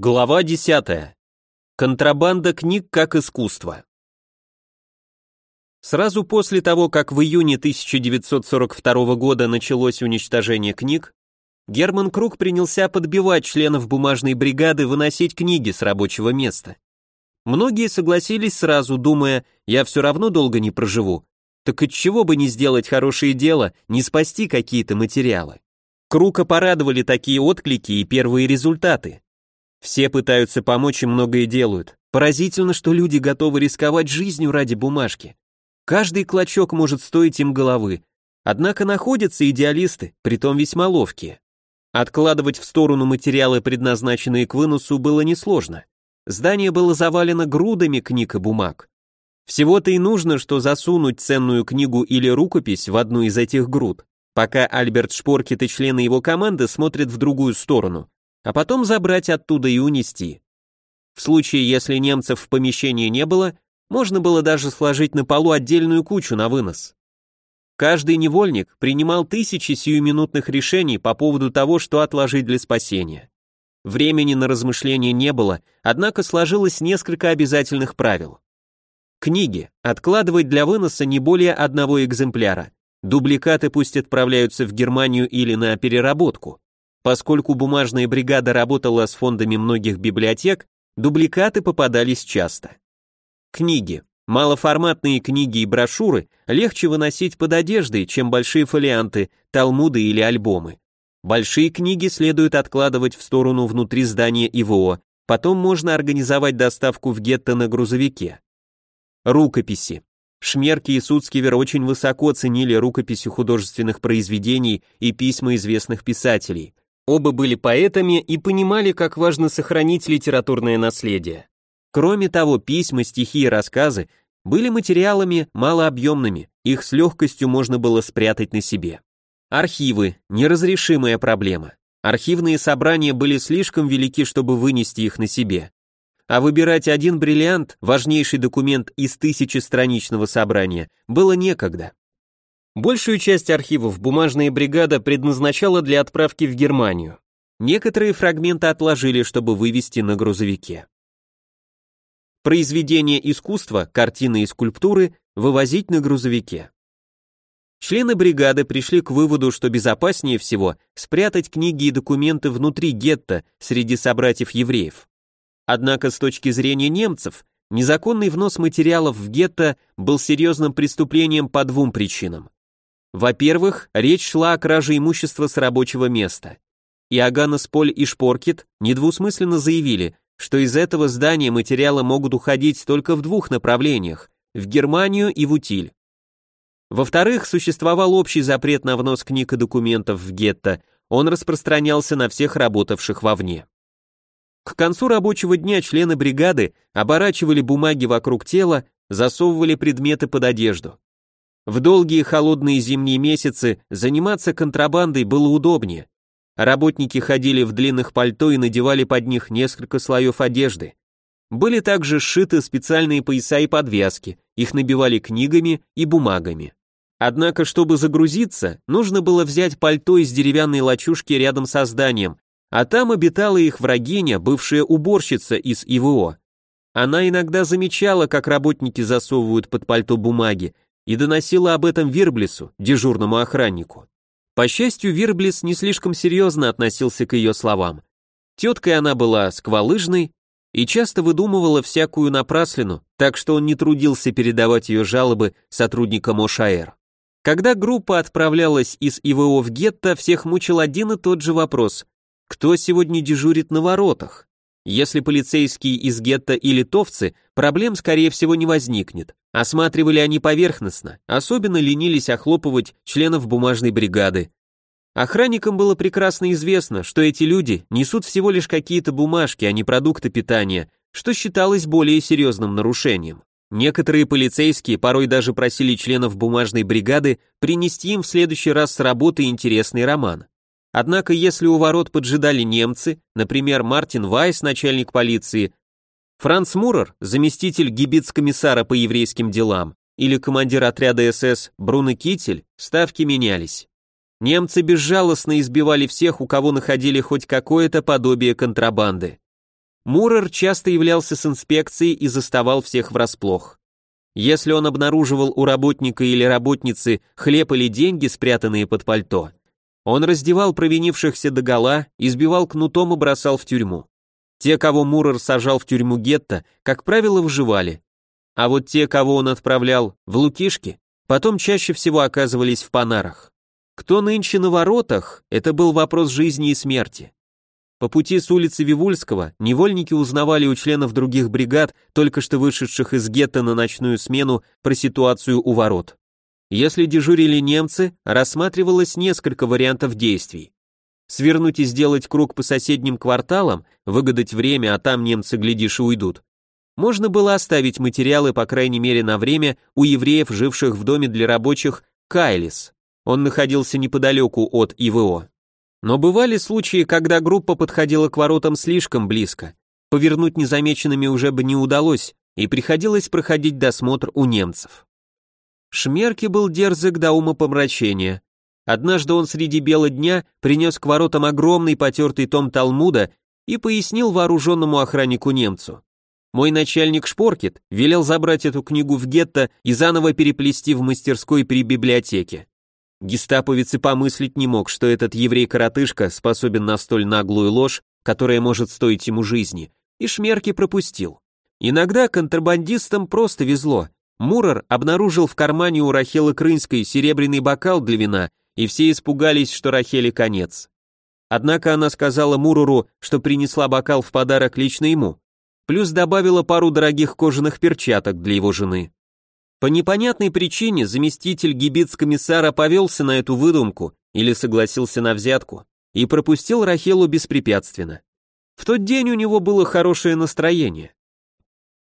Глава 10. Контрабанда книг как искусство. Сразу после того, как в июне 1942 года началось уничтожение книг, Герман Круг принялся подбивать членов бумажной бригады выносить книги с рабочего места. Многие согласились сразу, думая, я все равно долго не проживу, так от чего бы не сделать хорошее дело, не спасти какие-то материалы. Крука порадовали такие отклики и первые результаты. Все пытаются помочь и многое делают. Поразительно, что люди готовы рисковать жизнью ради бумажки. Каждый клочок может стоить им головы. Однако находятся идеалисты, притом весьма ловкие. Откладывать в сторону материалы, предназначенные к выносу, было несложно. Здание было завалено грудами книг и бумаг. Всего-то и нужно, что засунуть ценную книгу или рукопись в одну из этих груд, пока Альберт Шпоркет и члены его команды смотрят в другую сторону а потом забрать оттуда и унести. В случае, если немцев в помещении не было, можно было даже сложить на полу отдельную кучу на вынос. Каждый невольник принимал тысячи сиюминутных решений по поводу того, что отложить для спасения. Времени на размышления не было, однако сложилось несколько обязательных правил. Книги. Откладывать для выноса не более одного экземпляра. Дубликаты пусть отправляются в Германию или на переработку. Поскольку бумажная бригада работала с фондами многих библиотек, дубликаты попадались часто. Книги. Малоформатные книги и брошюры легче выносить под одеждой, чем большие фолианты, талмуды или альбомы. Большие книги следует откладывать в сторону внутри здания ИВО, потом можно организовать доставку в гетто на грузовике. Рукописи. Шмерки и Суцкивер очень высоко ценили рукописи художественных произведений и письма известных писателей. Оба были поэтами и понимали, как важно сохранить литературное наследие. Кроме того, письма, стихи и рассказы были материалами малообъемными, их с легкостью можно было спрятать на себе. Архивы – неразрешимая проблема. Архивные собрания были слишком велики, чтобы вынести их на себе. А выбирать один бриллиант, важнейший документ из тысячестраничного собрания, было некогда. Большую часть архивов бумажная бригада предназначала для отправки в Германию. Некоторые фрагменты отложили, чтобы вывести на грузовике. Произведения искусства, картины и скульптуры вывозить на грузовике. Члены бригады пришли к выводу, что безопаснее всего спрятать книги и документы внутри гетто среди собратьев-евреев. Однако с точки зрения немцев, незаконный внос материалов в гетто был серьезным преступлением по двум причинам. Во-первых, речь шла о краже имущества с рабочего места. Иоганна Споль и Шпоркет недвусмысленно заявили, что из этого здания материалы могут уходить только в двух направлениях – в Германию и в Утиль. Во-вторых, существовал общий запрет на внос книг и документов в гетто, он распространялся на всех работавших вовне. К концу рабочего дня члены бригады оборачивали бумаги вокруг тела, засовывали предметы под одежду. В долгие холодные зимние месяцы заниматься контрабандой было удобнее. Работники ходили в длинных пальто и надевали под них несколько слоев одежды. Были также сшиты специальные пояса и подвязки, их набивали книгами и бумагами. Однако, чтобы загрузиться, нужно было взять пальто из деревянной лачушки рядом со зданием, а там обитала их врагиня, бывшая уборщица из ИВО. Она иногда замечала, как работники засовывают под пальто бумаги, и доносила об этом Вирблису, дежурному охраннику. По счастью, Вирблис не слишком серьезно относился к ее словам. Теткой она была сквалыжной и часто выдумывала всякую напраслину, так что он не трудился передавать ее жалобы сотрудникам ОШАЭР. Когда группа отправлялась из ИВО в гетто, всех мучил один и тот же вопрос. Кто сегодня дежурит на воротах? Если полицейские из гетто и литовцы, проблем, скорее всего, не возникнет. Осматривали они поверхностно, особенно ленились охлопывать членов бумажной бригады. Охранникам было прекрасно известно, что эти люди несут всего лишь какие-то бумажки, а не продукты питания, что считалось более серьезным нарушением. Некоторые полицейские порой даже просили членов бумажной бригады принести им в следующий раз с работы интересный роман. Однако, если у ворот поджидали немцы, например, Мартин Вайс, начальник полиции, Франц Мурер, заместитель гибиц-комиссара по еврейским делам, или командир отряда СС Бруно Китель, ставки менялись. Немцы безжалостно избивали всех, у кого находили хоть какое-то подобие контрабанды. Мурер часто являлся с инспекцией и заставал всех врасплох. Если он обнаруживал у работника или работницы хлеб или деньги, спрятанные под пальто, он раздевал провинившихся догола, избивал кнутом и бросал в тюрьму. Те, кого Мурер сажал в тюрьму гетто, как правило, выживали. А вот те, кого он отправлял в Лукишки, потом чаще всего оказывались в Панарах. Кто нынче на воротах, это был вопрос жизни и смерти. По пути с улицы Вивульского невольники узнавали у членов других бригад, только что вышедших из гетто на ночную смену, про ситуацию у ворот. Если дежурили немцы, рассматривалось несколько вариантов действий. Свернуть и сделать круг по соседним кварталам, выгадать время, а там немцы, глядишь, уйдут. Можно было оставить материалы, по крайней мере, на время у евреев, живших в доме для рабочих, Кайлис. Он находился неподалеку от ИВО. Но бывали случаи, когда группа подходила к воротам слишком близко. Повернуть незамеченными уже бы не удалось, и приходилось проходить досмотр у немцев. Шмерки был дерзок до ума помрачения. Однажды он среди бела дня принес к воротам огромный потертый том Талмуда и пояснил вооруженному охраннику немцу. Мой начальник Шпоркет велел забрать эту книгу в гетто и заново переплести в мастерской при библиотеке. Гестаповец и помыслить не мог, что этот еврей-коротышка способен на столь наглую ложь, которая может стоить ему жизни, и шмерки пропустил. Иногда контрабандистам просто везло. Мурор обнаружил в кармане у Рахелы Крынской серебряный бокал для вина, и все испугались, что Рахеле конец. Однако она сказала Мурору, что принесла бокал в подарок лично ему, плюс добавила пару дорогих кожаных перчаток для его жены. По непонятной причине заместитель гибиц-комиссара повелся на эту выдумку или согласился на взятку и пропустил Рахелу беспрепятственно. В тот день у него было хорошее настроение.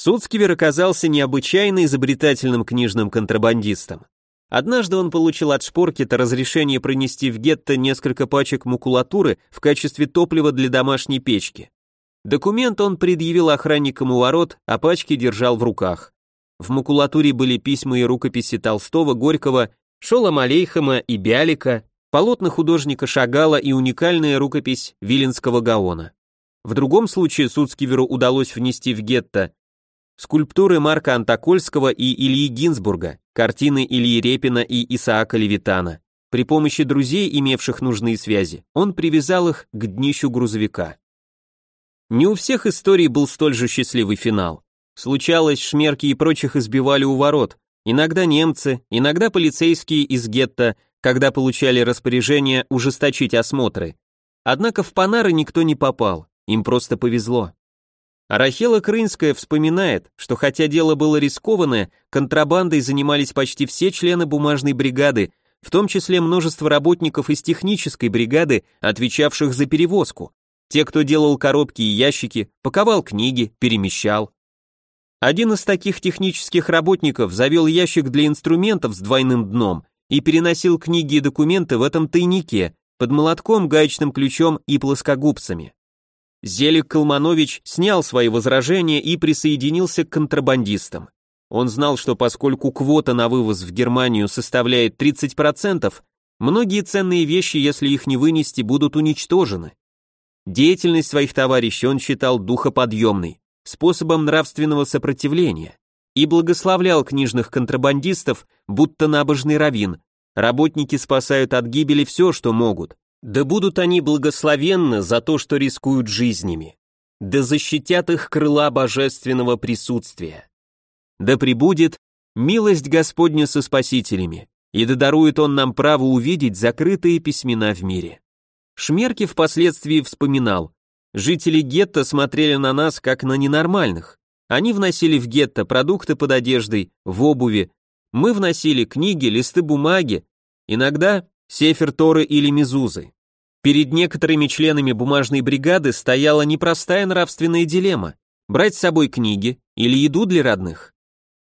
Суцкивер оказался необычайно изобретательным книжным контрабандистом. Однажды он получил от Шпоркета разрешение пронести в гетто несколько пачек макулатуры в качестве топлива для домашней печки. Документ он предъявил охранникам у ворот, а пачки держал в руках. В макулатуре были письма и рукописи Толстого, Горького, Шола Алейхама и Биалика, полотна художника Шагала и уникальная рукопись Виленского Гаона. В другом случае Суцкиверу удалось внести в гетто скульптуры Марка Антокольского и Ильи Гинзбурга, картины Ильи Репина и Исаака Левитана. При помощи друзей, имевших нужные связи, он привязал их к днищу грузовика. Не у всех историй был столь же счастливый финал. Случалось, шмерки и прочих избивали у ворот. Иногда немцы, иногда полицейские из гетто, когда получали распоряжение ужесточить осмотры. Однако в Панары никто не попал, им просто повезло. Рахела Крынская вспоминает, что хотя дело было рискованное, контрабандой занимались почти все члены бумажной бригады, в том числе множество работников из технической бригады, отвечавших за перевозку. Те, кто делал коробки и ящики, паковал книги, перемещал. Один из таких технических работников завел ящик для инструментов с двойным дном и переносил книги и документы в этом тайнике под молотком, гаечным ключом и плоскогубцами. Зелик Калманович снял свои возражения и присоединился к контрабандистам. Он знал, что поскольку квота на вывоз в Германию составляет 30%, многие ценные вещи, если их не вынести, будут уничтожены. Деятельность своих товарищей он считал духоподъемной способом нравственного сопротивления, и благословлял книжных контрабандистов, будто набожный равин. Работники спасают от гибели все, что могут. Да будут они благословенны за то, что рискуют жизнями. Да защитят их крыла божественного присутствия. Да пребудет милость Господня со спасителями, и да дарует Он нам право увидеть закрытые письмена в мире. Шмерки впоследствии вспоминал, Жители гетто смотрели на нас как на ненормальных. Они вносили в гетто продукты под одеждой, в обуви. Мы вносили книги, листы бумаги, иногда сефер Торы или мезузы. Перед некоторыми членами бумажной бригады стояла непростая нравственная дилемма – брать с собой книги или еду для родных.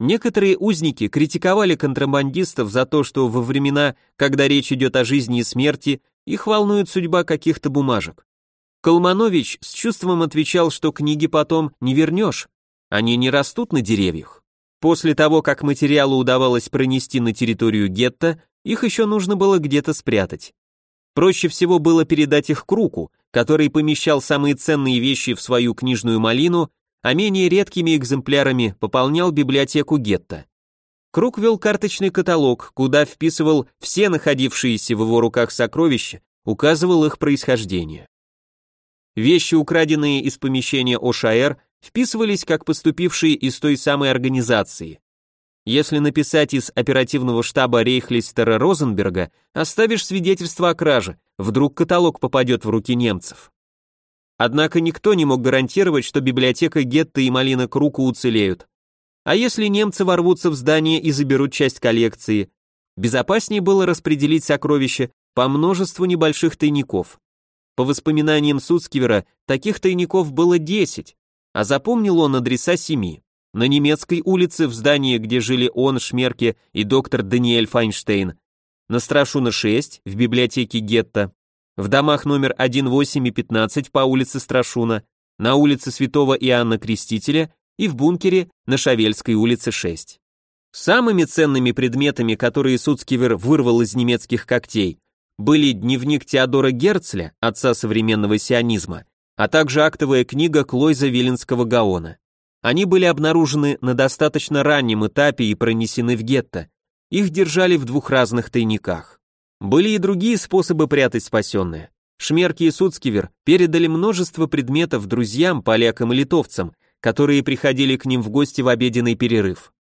Некоторые узники критиковали контрабандистов за то, что во времена, когда речь идет о жизни и смерти, их волнует судьба каких-то бумажек. Колманович с чувством отвечал, что книги потом не вернешь, они не растут на деревьях. После того, как материалы удавалось пронести на территорию гетто, их еще нужно было где-то спрятать. Проще всего было передать их к руку, который помещал самые ценные вещи в свою книжную малину, а менее редкими экземплярами пополнял библиотеку гетто. Круг вел карточный каталог, куда вписывал все находившиеся в его руках сокровища, указывал их происхождение. Вещи, украденные из помещения ОШАЭР, вписывались как поступившие из той самой организации. Если написать из оперативного штаба Рейхлистера Розенберга, оставишь свидетельство о краже, вдруг каталог попадет в руки немцев. Однако никто не мог гарантировать, что библиотека Гетта и Малина Круку уцелеют. А если немцы ворвутся в здание и заберут часть коллекции? Безопаснее было распределить сокровища по множеству небольших тайников. По воспоминаниям Суцкивера, таких тайников было 10, а запомнил он адреса семи. На немецкой улице, в здании, где жили он, Шмерке и доктор Даниэль Файнштейн, на Страшуна 6, в библиотеке Гетто, в домах номер 1, 8 и 15 по улице Страшуна, на улице Святого Иоанна Крестителя и в бункере на Шавельской улице 6. Самыми ценными предметами, которые Суцкивер вырвал из немецких когтей, были дневник Теодора Герцля, отца современного сионизма, а также актовая книга Клойза Виленского Гаона. Они были обнаружены на достаточно раннем этапе и пронесены в гетто. Их держали в двух разных тайниках. Были и другие способы прятать спасенное. Шмерки и Суцкивер передали множество предметов друзьям, полякам и литовцам, которые приходили к ним в гости в обеденный перерыв.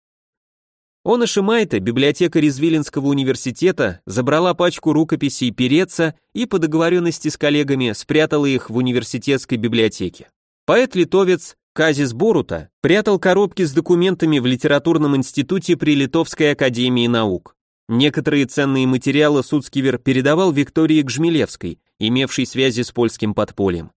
Он и Шимайта, библиотекарь из Виленского университета, забрала пачку рукописей Переца и по договоренности с коллегами спрятала их в университетской библиотеке. Поэт-литовец Казис Борута прятал коробки с документами в литературном институте при Литовской академии наук. Некоторые ценные материалы Суцкивер передавал Виктории Гжмелевской, имевшей связи с польским подпольем.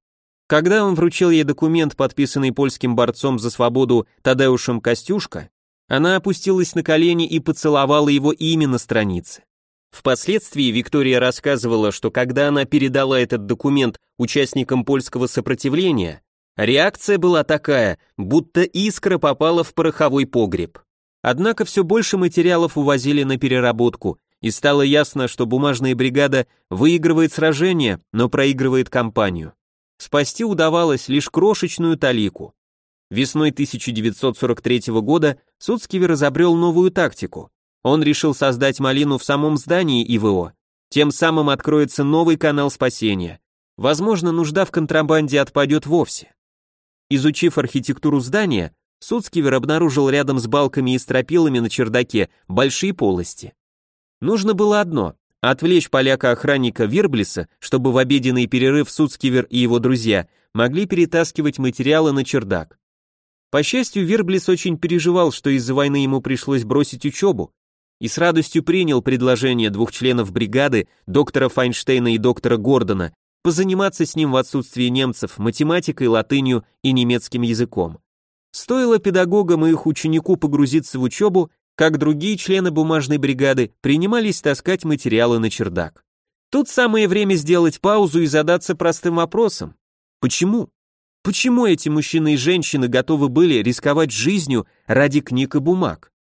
Когда он вручил ей документ, подписанный польским борцом за свободу Тадеушем Костюшко, она опустилась на колени и поцеловала его имя на странице. Впоследствии Виктория рассказывала, что когда она передала этот документ участникам польского сопротивления, реакция была такая, будто искра попала в пороховой погреб. Однако все больше материалов увозили на переработку, и стало ясно, что бумажная бригада выигрывает сражение, но проигрывает кампанию. Спасти удавалось лишь крошечную талику. Весной 1943 года Суцкивер разобрел новую тактику. Он решил создать малину в самом здании ИВО. Тем самым откроется новый канал спасения. Возможно, нужда в контрабанде отпадет вовсе. Изучив архитектуру здания, Суцкивер обнаружил рядом с балками и стропилами на чердаке большие полости. Нужно было одно — отвлечь поляка-охранника Вирблиса, чтобы в обеденный перерыв Суцкивер и его друзья могли перетаскивать материалы на чердак. По счастью, Верблис очень переживал, что из-за войны ему пришлось бросить учебу, и с радостью принял предложение двух членов бригады, доктора Файнштейна и доктора Гордона, позаниматься с ним в отсутствии немцев математикой, латынью и немецким языком. Стоило педагогам и их ученику погрузиться в учебу, как другие члены бумажной бригады принимались таскать материалы на чердак. Тут самое время сделать паузу и задаться простым вопросом. Почему? Почему эти мужчины и женщины готовы были рисковать жизнью ради книг и бумаг?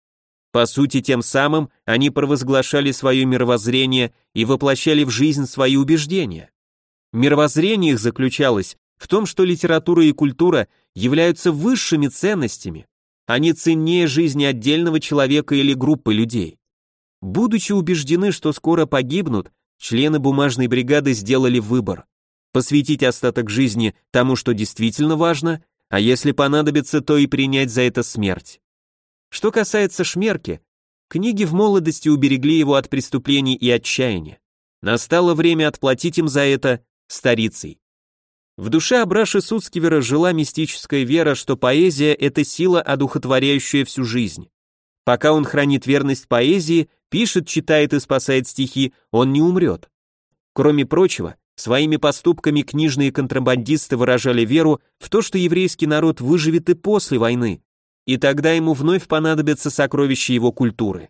По сути, тем самым они провозглашали свое мировоззрение и воплощали в жизнь свои убеждения. Мировоззрение их заключалось в том, что литература и культура являются высшими ценностями, они ценнее жизни отдельного человека или группы людей. Будучи убеждены, что скоро погибнут, члены бумажной бригады сделали выбор посвятить остаток жизни тому, что действительно важно, а если понадобится, то и принять за это смерть. Что касается Шмерки, книги в молодости уберегли его от преступлений и отчаяния. Настало время отплатить им за это старицей. В душе Абраши Суцкивера жила мистическая вера, что поэзия — это сила, одухотворяющая всю жизнь. Пока он хранит верность поэзии, пишет, читает и спасает стихи, он не умрет. Кроме прочего, Своими поступками книжные контрабандисты выражали веру в то, что еврейский народ выживет и после войны, и тогда ему вновь понадобятся сокровища его культуры.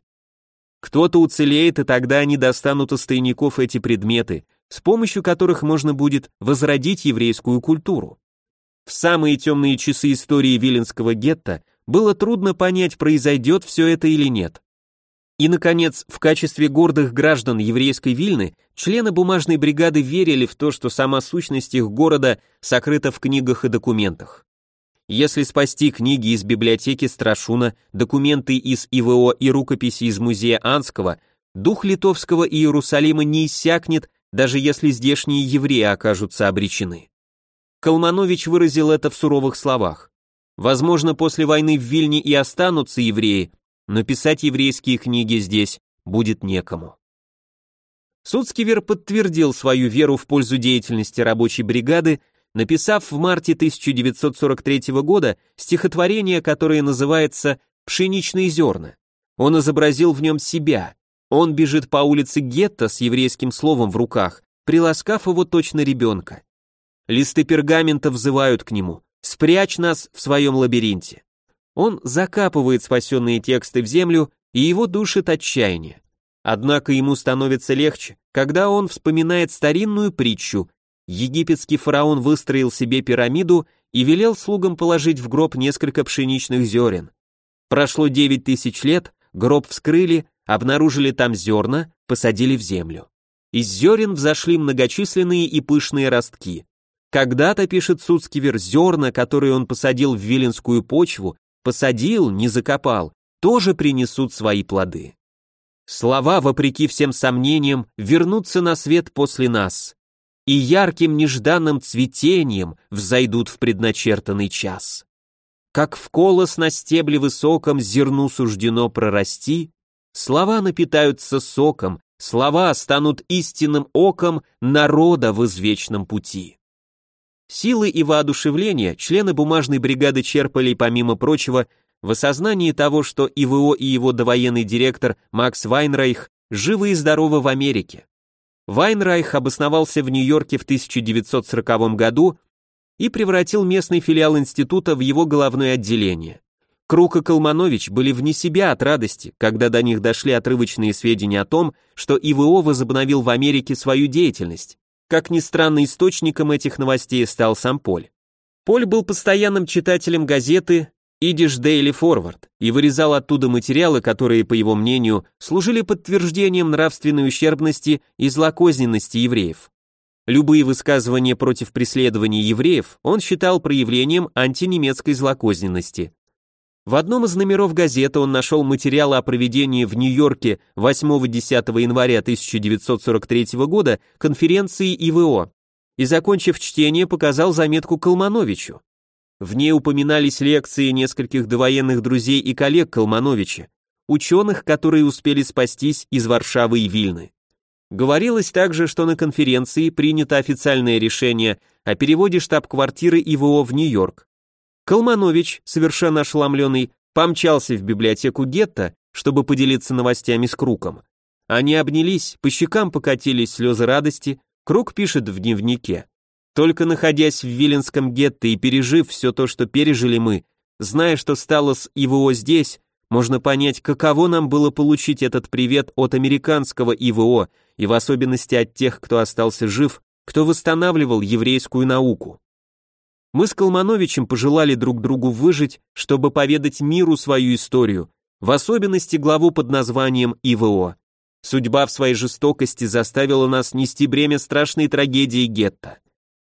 Кто-то уцелеет, и тогда они достанут из тайников эти предметы, с помощью которых можно будет возродить еврейскую культуру. В самые темные часы истории Виленского гетто было трудно понять, произойдет все это или нет. И, наконец, в качестве гордых граждан еврейской Вильны, члены бумажной бригады верили в то, что сама сущность их города сокрыта в книгах и документах. Если спасти книги из библиотеки Страшуна, документы из ИВО и рукописи из музея Анского, дух литовского Иерусалима не иссякнет, даже если здешние евреи окажутся обречены. Калманович выразил это в суровых словах. Возможно, после войны в Вильне и останутся евреи, но писать еврейские книги здесь будет некому. Суцкивер подтвердил свою веру в пользу деятельности рабочей бригады, написав в марте 1943 года стихотворение, которое называется «Пшеничные зерна». Он изобразил в нем себя. Он бежит по улице гетто с еврейским словом в руках, приласкав его точно ребенка. Листы пергамента взывают к нему «Спрячь нас в своем лабиринте». Он закапывает спасенные тексты в землю, и его душит отчаяние. Однако ему становится легче, когда он вспоминает старинную притчу. Египетский фараон выстроил себе пирамиду и велел слугам положить в гроб несколько пшеничных зерен. Прошло девять тысяч лет, гроб вскрыли, обнаружили там зерна, посадили в землю. Из зерен взошли многочисленные и пышные ростки. Когда-то, пишет Суцкивер, зерна, которые он посадил в виленскую почву, посадил, не закопал, тоже принесут свои плоды. Слова, вопреки всем сомнениям, вернутся на свет после нас и ярким нежданным цветением взойдут в предначертанный час. Как в колос на стебле высоком зерну суждено прорасти, слова напитаются соком, слова станут истинным оком народа в извечном пути. Силы и воодушевление члены бумажной бригады черпали, помимо прочего, в осознании того, что ИВО и его довоенный директор Макс Вайнрайх живы и здоровы в Америке. Вайнрайх обосновался в Нью-Йорке в 1940 году и превратил местный филиал института в его головное отделение. Крук и Калманович были вне себя от радости, когда до них дошли отрывочные сведения о том, что ИВО возобновил в Америке свою деятельность. Как ни странно, источником этих новостей стал сам Поль. Поль был постоянным читателем газеты Идиш Daily Forward и вырезал оттуда материалы, которые, по его мнению, служили подтверждением нравственной ущербности и злокозненности евреев. Любые высказывания против преследования евреев он считал проявлением антинемецкой злокозненности. В одном из номеров газеты он нашел материалы о проведении в Нью-Йорке 8-10 января 1943 года конференции ИВО и, закончив чтение, показал заметку Калмановичу. В ней упоминались лекции нескольких довоенных друзей и коллег Калмановича, ученых, которые успели спастись из Варшавы и Вильны. Говорилось также, что на конференции принято официальное решение о переводе штаб-квартиры ИВО в Нью-Йорк. Калманович, совершенно ошеломленный, помчался в библиотеку гетто, чтобы поделиться новостями с Круком. Они обнялись, по щекам покатились слезы радости, Крук пишет в дневнике. Только находясь в Виленском гетто и пережив все то, что пережили мы, зная, что стало с ИВО здесь, можно понять, каково нам было получить этот привет от американского ИВО и в особенности от тех, кто остался жив, кто восстанавливал еврейскую науку. Мы с Калмановичем пожелали друг другу выжить, чтобы поведать миру свою историю, в особенности главу под названием ИВО. Судьба в своей жестокости заставила нас нести бремя страшной трагедии гетто.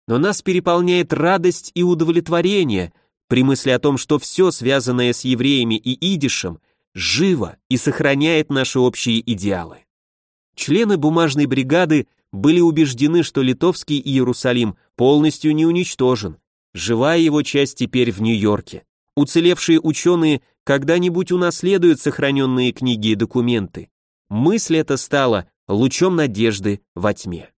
Но нас переполняет радость и удовлетворение при мысли о том, что все, связанное с евреями и идишем, живо и сохраняет наши общие идеалы. Члены бумажной бригады были убеждены, что литовский Иерусалим полностью не уничтожен, Живая его часть теперь в Нью-Йорке. Уцелевшие ученые когда-нибудь унаследуют сохраненные книги и документы. Мысль эта стала лучом надежды во тьме.